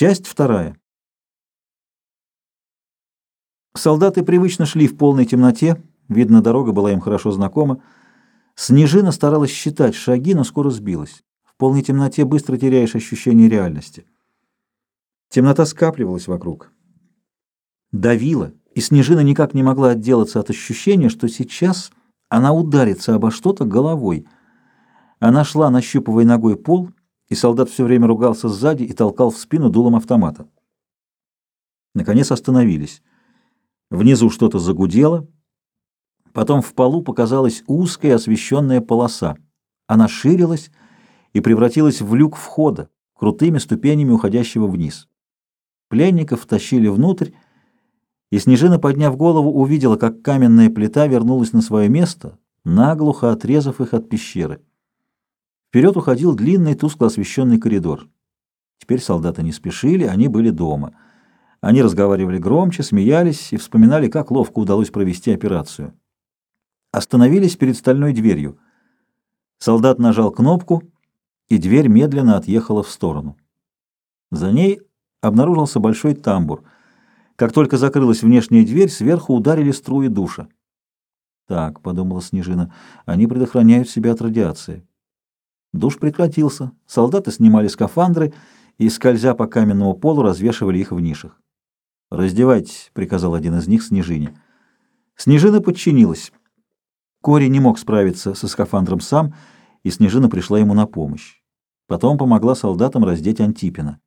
Часть вторая. Солдаты привычно шли в полной темноте, видно, дорога была им хорошо знакома. Снежина старалась считать шаги, но скоро сбилась. В полной темноте быстро теряешь ощущение реальности. Темнота скапливалась вокруг. Давила, и Снежина никак не могла отделаться от ощущения, что сейчас она ударится обо что-то головой. Она шла, нащупывая ногой пол, и солдат все время ругался сзади и толкал в спину дулом автомата. Наконец остановились. Внизу что-то загудело, потом в полу показалась узкая освещенная полоса. Она ширилась и превратилась в люк входа, крутыми ступенями уходящего вниз. Пленников тащили внутрь, и Снежина, подняв голову, увидела, как каменная плита вернулась на свое место, наглухо отрезав их от пещеры. Вперед уходил длинный, тускло освещенный коридор. Теперь солдаты не спешили, они были дома. Они разговаривали громче, смеялись и вспоминали, как ловко удалось провести операцию. Остановились перед стальной дверью. Солдат нажал кнопку, и дверь медленно отъехала в сторону. За ней обнаружился большой тамбур. Как только закрылась внешняя дверь, сверху ударили струи душа. «Так», — подумала Снежина, — «они предохраняют себя от радиации». Душ прекратился, солдаты снимали скафандры и, скользя по каменному полу, развешивали их в нишах. «Раздевайтесь», — приказал один из них Снежине. Снежина подчинилась. Кори не мог справиться со скафандром сам, и Снежина пришла ему на помощь. Потом помогла солдатам раздеть Антипина.